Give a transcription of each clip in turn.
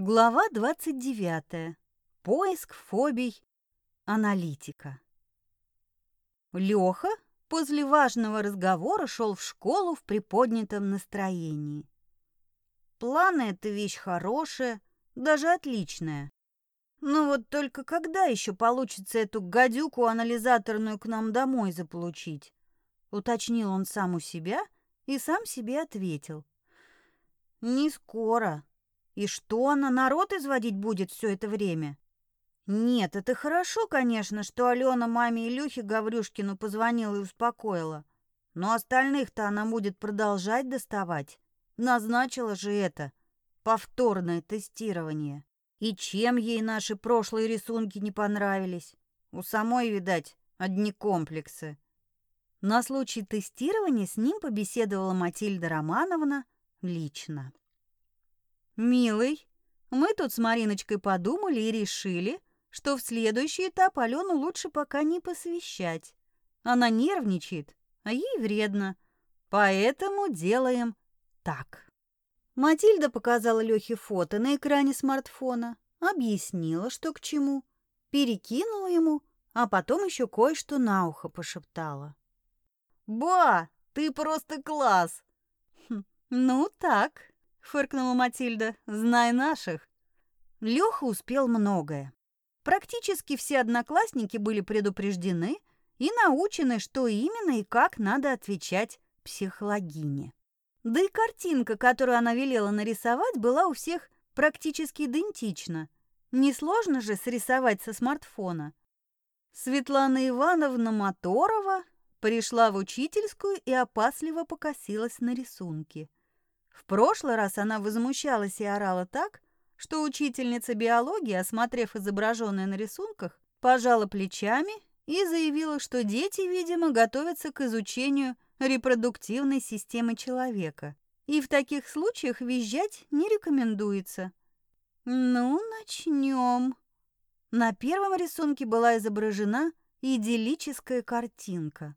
Глава 29. Поиск фобий аналитика. Лёха после важного разговора шел в школу в приподнятом настроении. Планы — это вещь хорошая, даже отличная. Но вот только когда еще получится эту гадюку анализаторную к нам домой заполучить? Уточнил он сам у себя и сам себе ответил. Не скоро. И что она народ изводить будет все это время? Нет, это хорошо, конечно, что Алена маме Илюхе Гаврюшкину позвонила и успокоила. Но остальных-то она будет продолжать доставать. Назначила же это повторное тестирование. И чем ей наши прошлые рисунки не понравились? У самой, видать, одни комплексы. На случай тестирования с ним побеседовала Матильда Романовна лично. «Милый, мы тут с Мариночкой подумали и решили, что в следующий этап Алену лучше пока не посвящать. Она нервничает, а ей вредно. Поэтому делаем так». Матильда показала Лёхе фото на экране смартфона, объяснила, что к чему, перекинула ему, а потом еще кое-что на ухо пошептала. «Ба, ты просто класс!» хм, «Ну так», фыркнула Матильда. Знай наших. Лёха успел многое. Практически все одноклассники были предупреждены и научены, что именно и как надо отвечать психологине. Да и картинка, которую она велела нарисовать, была у всех практически идентична. Несложно же срисовать со смартфона. Светлана Ивановна Моторова пришла в учительскую и опасливо покосилась на рисунки. В прошлый раз она возмущалась и орала так, что учительница биологии, осмотрев изображенное на рисунках, пожала плечами и заявила, что дети, видимо, готовятся к изучению репродуктивной системы человека. И в таких случаях визжать не рекомендуется. Ну, начнем. На первом рисунке была изображена идиллическая картинка.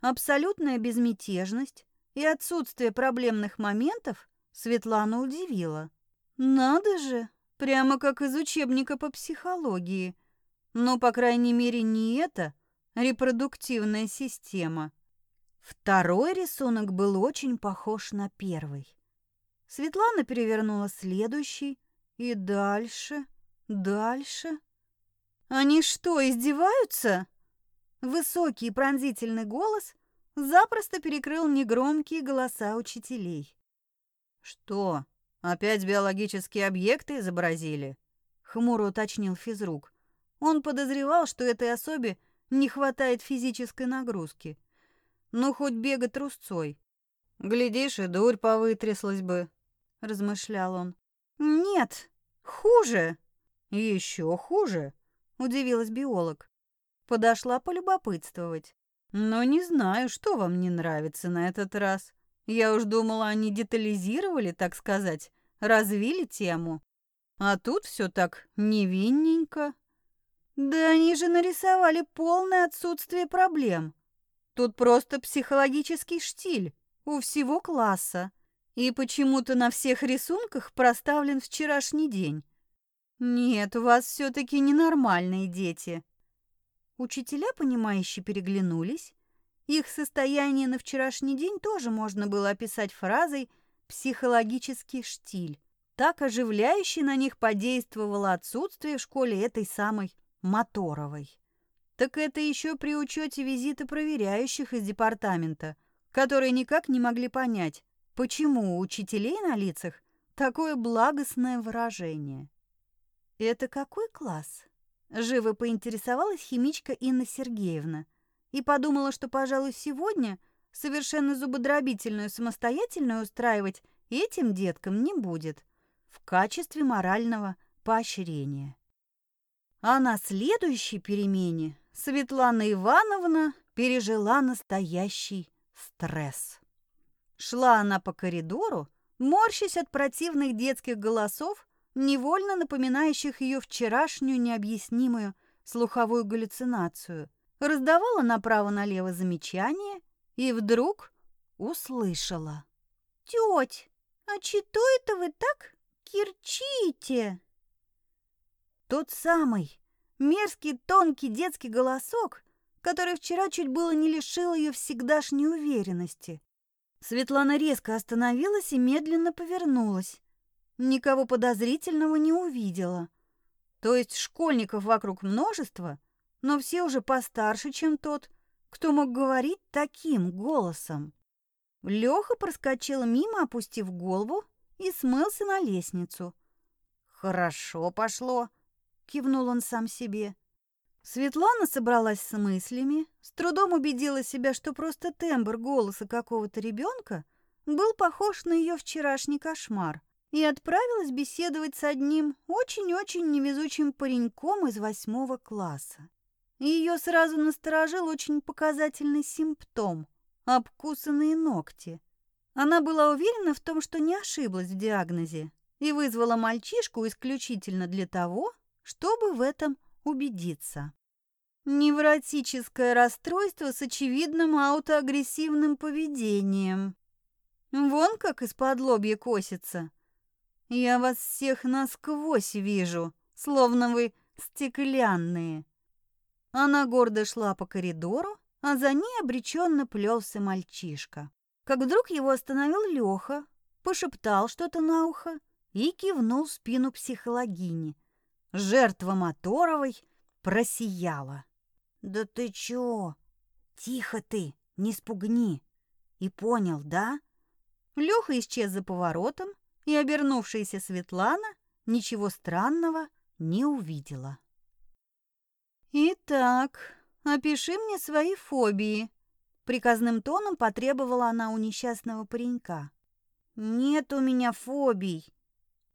Абсолютная безмятежность, и отсутствие проблемных моментов Светлана удивила. Надо же, прямо как из учебника по психологии. Но, по крайней мере, не это репродуктивная система. Второй рисунок был очень похож на первый. Светлана перевернула следующий и дальше, дальше. Они что, издеваются? Высокий пронзительный голос запросто перекрыл негромкие голоса учителей. «Что, опять биологические объекты изобразили?» — хмуро уточнил физрук. Он подозревал, что этой особе не хватает физической нагрузки. Ну, хоть бегать трусцой. «Глядишь, и дурь повытряслась бы», — размышлял он. «Нет, хуже». «Еще хуже», — удивилась биолог. Подошла полюбопытствовать. Но не знаю, что вам не нравится на этот раз. Я уж думала, они детализировали, так сказать, развили тему. А тут все так невинненько. Да они же нарисовали полное отсутствие проблем. Тут просто психологический штиль у всего класса. И почему-то на всех рисунках проставлен вчерашний день. Нет, у вас все-таки ненормальные дети. Учителя, понимающие, переглянулись. Их состояние на вчерашний день тоже можно было описать фразой «психологический штиль». Так оживляюще на них подействовало отсутствие в школе этой самой Моторовой. Так это еще при учете визита проверяющих из департамента, которые никак не могли понять, почему у учителей на лицах такое благостное выражение. «Это какой класс?» Живо поинтересовалась химичка Инна Сергеевна и подумала, что, пожалуй, сегодня совершенно зубодробительную самостоятельную устраивать этим деткам не будет в качестве морального поощрения. А на следующей перемене Светлана Ивановна пережила настоящий стресс. Шла она по коридору, морщась от противных детских голосов невольно напоминающих ее вчерашнюю необъяснимую слуховую галлюцинацию, раздавала направо-налево замечания и вдруг услышала. «Теть, а что это вы так Кирчите!» Тот самый мерзкий тонкий детский голосок, который вчера чуть было не лишил ее всегдашней уверенности. Светлана резко остановилась и медленно повернулась. Никого подозрительного не увидела. То есть школьников вокруг множество, но все уже постарше, чем тот, кто мог говорить таким голосом. Леха проскочил мимо, опустив голову, и смылся на лестницу. «Хорошо пошло», — кивнул он сам себе. Светлана собралась с мыслями, с трудом убедила себя, что просто тембр голоса какого-то ребенка был похож на ее вчерашний кошмар, и отправилась беседовать с одним очень-очень невезучим пареньком из восьмого класса. Ее сразу насторожил очень показательный симптом – обкусанные ногти. Она была уверена в том, что не ошиблась в диагнозе и вызвала мальчишку исключительно для того, чтобы в этом убедиться. Невротическое расстройство с очевидным аутоагрессивным поведением. Вон как из-под лобья косится. Я вас всех насквозь вижу, словно вы стеклянные. Она гордо шла по коридору, а за ней обреченно плелся мальчишка. Как вдруг его остановил Леха, пошептал что-то на ухо и кивнул спину психологини. Жертва Моторовой просияла. «Да ты чё? Тихо ты, не спугни. И понял, да?» Лёха исчез за поворотом, и обернувшаяся Светлана ничего странного не увидела. «Итак, опиши мне свои фобии», — приказным тоном потребовала она у несчастного паренька. «Нет у меня фобий».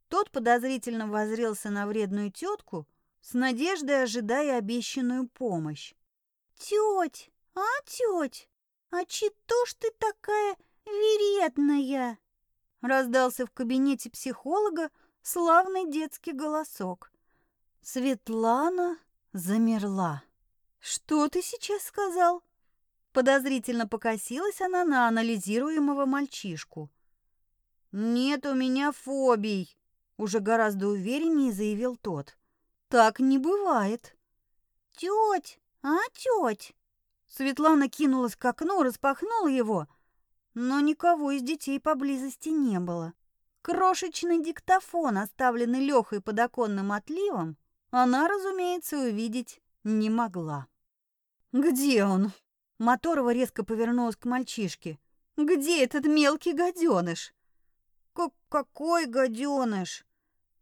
Тот подозрительно воззрелся на вредную тетку, с надеждой ожидая обещанную помощь. «Теть, а, теть, а чито ж ты такая вередная?» Раздался в кабинете психолога славный детский голосок. Светлана замерла. «Что ты сейчас сказал?» Подозрительно покосилась она на анализируемого мальчишку. «Нет у меня фобий», — уже гораздо увереннее заявил тот. Так не бывает. Тёть, а, тёть? Светлана кинулась к окну, распахнула его, но никого из детей поблизости не было. Крошечный диктофон, оставленный Лёхой под оконным отливом, она, разумеется, увидеть не могла. «Где он?» Моторова резко повернулась к мальчишке. «Где этот мелкий гаденыш?» «Какой гаденыш?»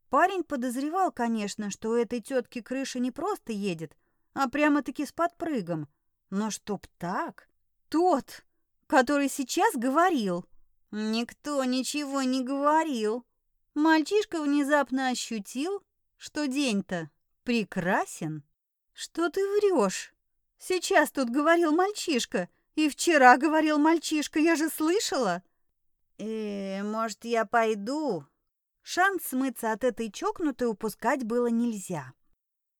Парень подозревал, конечно, что у этой тетки крыша не просто едет, а прямо-таки с подпрыгом. Но чтоб так? Тот, который сейчас говорил. Никто ничего не говорил. Мальчишка внезапно ощутил, что день-то прекрасен. Что ты врешь? Сейчас тут говорил мальчишка, и вчера говорил мальчишка, я же слышала. Э, может, я пойду? Шанс смыться от этой чокнутой упускать было нельзя.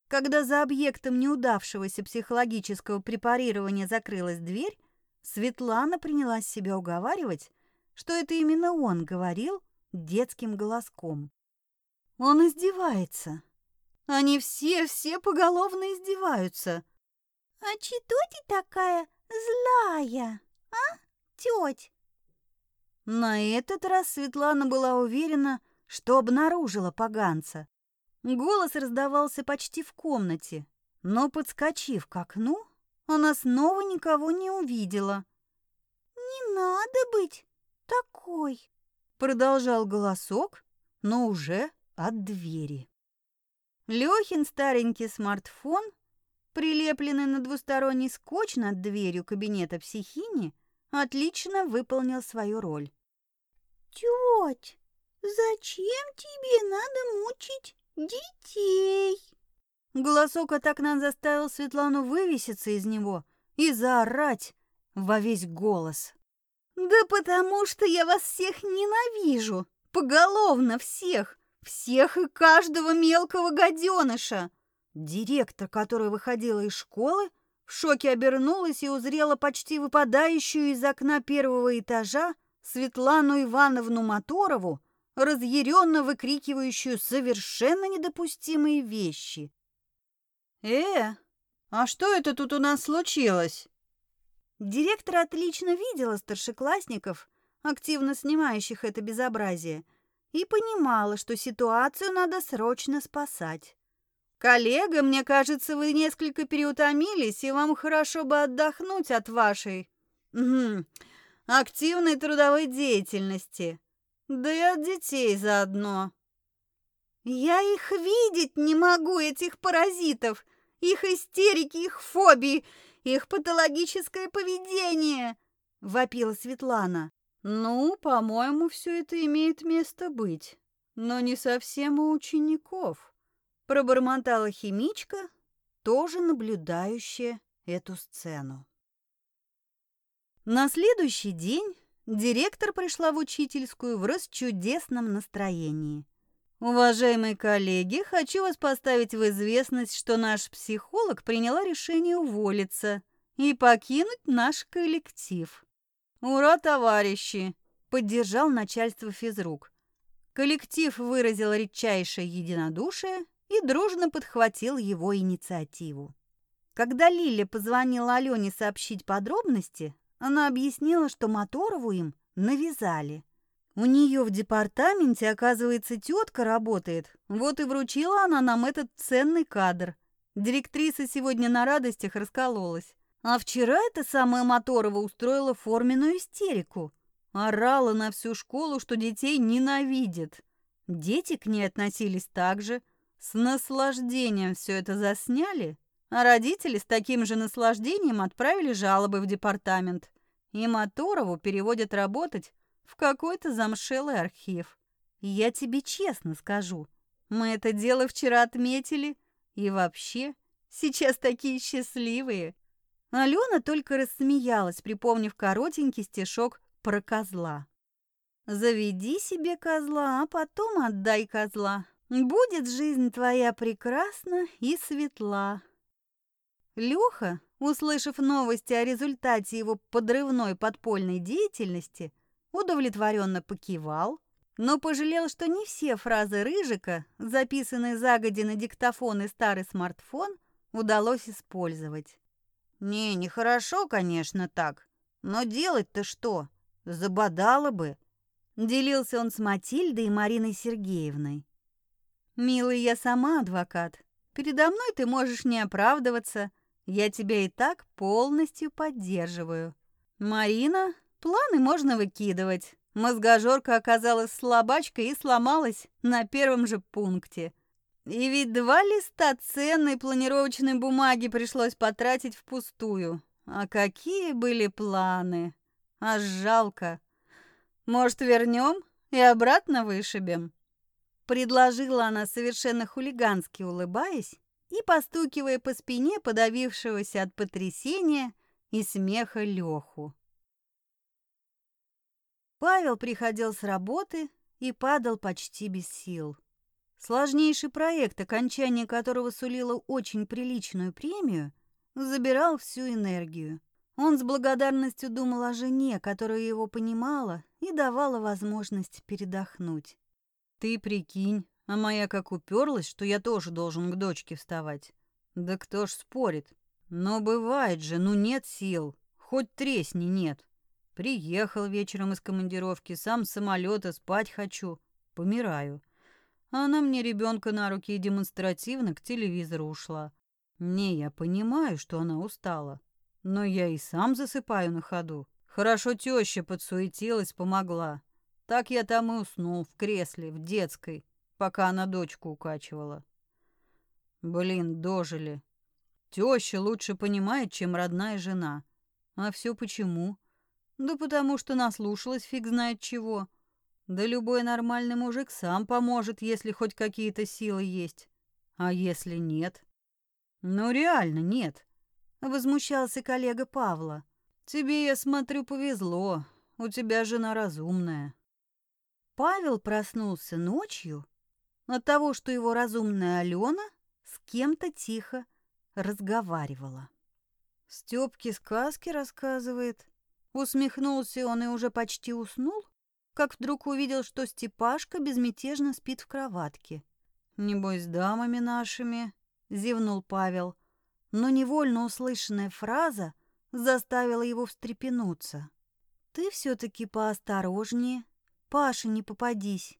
Когда за объектом неудавшегося психологического препарирования закрылась дверь, Светлана принялась себя уговаривать, что это именно он говорил детским голоском. Он издевается. Они все, все поголовно издеваются. А чего ты такая злая, а, теть? На этот раз Светлана была уверена, что обнаружила поганца. Голос раздавался почти в комнате, но, подскочив к окну, она снова никого не увидела. «Не надо быть такой», — продолжал голосок, но уже от двери. Лёхин старенький смартфон, прилепленный на двусторонний скотч над дверью кабинета психини, отлично выполнил свою роль. «Тёть, «Зачем тебе надо мучить детей?» Голосок от окна заставил Светлану вывеситься из него и заорать во весь голос. «Да потому что я вас всех ненавижу! Поголовно всех! Всех и каждого мелкого гаденыша!» Директор, которая выходила из школы, в шоке обернулась и узрела почти выпадающую из окна первого этажа Светлану Ивановну Моторову разъяренно выкрикивающую совершенно недопустимые вещи. «Э, а что это тут у нас случилось?» Директор отлично видела старшеклассников, активно снимающих это безобразие, и понимала, что ситуацию надо срочно спасать. «Коллега, мне кажется, вы несколько переутомились, и вам хорошо бы отдохнуть от вашей угу, активной трудовой деятельности, да и от детей заодно». «Я их видеть не могу, этих паразитов, их истерики, их фобии, их патологическое поведение!» — вопила Светлана. «Ну, по-моему, все это имеет место быть, но не совсем у учеников», — пробормотала химичка, тоже наблюдающая эту сцену. На следующий день директор пришла в учительскую в расчудесном настроении. Уважаемые коллеги, хочу вас поставить в известность, что наш психолог приняла решение уволиться и покинуть наш коллектив. Ура, товарищи! Поддержал начальство физрук. Коллектив выразил редчайшее единодушие и дружно подхватил его инициативу. Когда Лиля позвонила Алене сообщить подробности, она объяснила, что Моторову им навязали – у нее в департаменте, оказывается, тетка работает. Вот и вручила она нам этот ценный кадр. Директриса сегодня на радостях раскололась. А вчера эта самая Моторова устроила форменную истерику. Орала на всю школу, что детей ненавидит. Дети к ней относились так же. С наслаждением все это засняли, а родители с таким же наслаждением отправили жалобы в департамент. И Моторову переводят работать в какой-то замшелый архив. Я тебе честно скажу, мы это дело вчера отметили, и вообще сейчас такие счастливые. Алена только рассмеялась, припомнив коротенький стишок про козла. «Заведи себе козла, а потом отдай козла. Будет жизнь твоя прекрасна и светла». Лёха, услышав новости о результате его подрывной подпольной деятельности, удовлетворенно покивал, но пожалел, что не все фразы Рыжика, записанные загоди на диктофон и старый смартфон, удалось использовать. «Не, нехорошо, конечно, так, но делать-то что? Забодало бы!» Делился он с Матильдой и Мариной Сергеевной. «Милый, я сама адвокат. Передо мной ты можешь не оправдываться. Я тебя и так полностью поддерживаю. Марина Планы можно выкидывать. Мозгожорка оказалась слабачкой и сломалась на первом же пункте. И ведь два листа ценной планировочной бумаги пришлось потратить впустую. А какие были планы? Аж жалко. Может, вернем и обратно вышибем? Предложила она совершенно хулигански улыбаясь и постукивая по спине подавившегося от потрясения и смеха Леху. Павел приходил с работы и падал почти без сил. Сложнейший проект, окончание которого сулило очень приличную премию, забирал всю энергию. Он с благодарностью думал о жене, которая его понимала и давала возможность передохнуть. «Ты прикинь, а моя как уперлась, что я тоже должен к дочке вставать. Да кто ж спорит? Но бывает же, ну нет сил, хоть тресни нет». Приехал вечером из командировки, сам с самолета, спать хочу. Помираю. А она мне ребенка на руки и демонстративно к телевизору ушла. Не, я понимаю, что она устала. Но я и сам засыпаю на ходу. Хорошо теща подсуетилась, помогла. Так я там и уснул в кресле, в детской, пока она дочку укачивала. Блин, дожили. Теща лучше понимает, чем родная жена. А все почему? Да потому что наслушалась фиг знает чего. Да любой нормальный мужик сам поможет, если хоть какие-то силы есть. А если нет? Ну реально нет. Возмущался коллега Павла. Тебе, я смотрю, повезло. У тебя жена разумная. Павел проснулся ночью от того, что его разумная Алена с кем-то тихо разговаривала. Стёпке сказки рассказывает. Усмехнулся он и уже почти уснул, как вдруг увидел, что Степашка безмятежно спит в кроватке. «Небось, дамами нашими», — зевнул Павел, но невольно услышанная фраза заставила его встрепенуться. «Ты все-таки поосторожнее, Паше не попадись».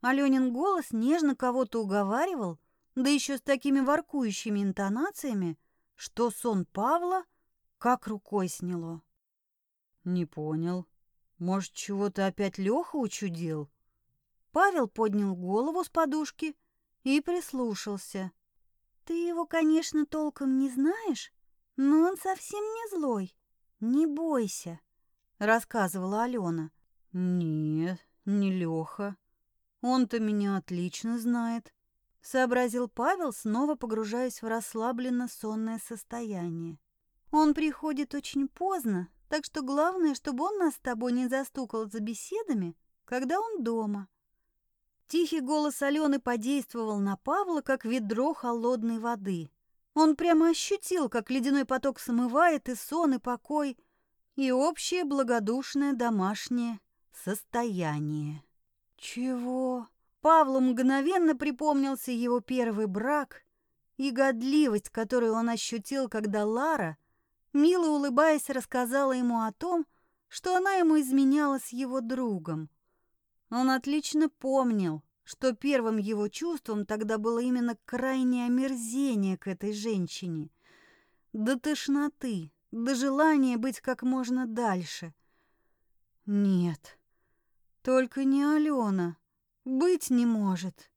Аленин голос нежно кого-то уговаривал, да еще с такими воркующими интонациями, что сон Павла как рукой сняло. «Не понял. Может, чего-то опять Леха учудил?» Павел поднял голову с подушки и прислушался. «Ты его, конечно, толком не знаешь, но он совсем не злой. Не бойся», — рассказывала Алена. «Нет, не Леха. Он-то меня отлично знает», — сообразил Павел, снова погружаясь в расслабленно-сонное состояние. «Он приходит очень поздно, так что главное, чтобы он нас с тобой не застукал за беседами, когда он дома. Тихий голос Алены подействовал на Павла, как ведро холодной воды. Он прямо ощутил, как ледяной поток смывает и сон, и покой, и общее благодушное домашнее состояние. Чего? Павлу мгновенно припомнился его первый брак и годливость, которую он ощутил, когда Лара мило улыбаясь, рассказала ему о том, что она ему изменяла с его другом. Он отлично помнил, что первым его чувством тогда было именно крайнее омерзение к этой женщине. До тошноты, до желания быть как можно дальше. Нет, только не Алена. Быть не может.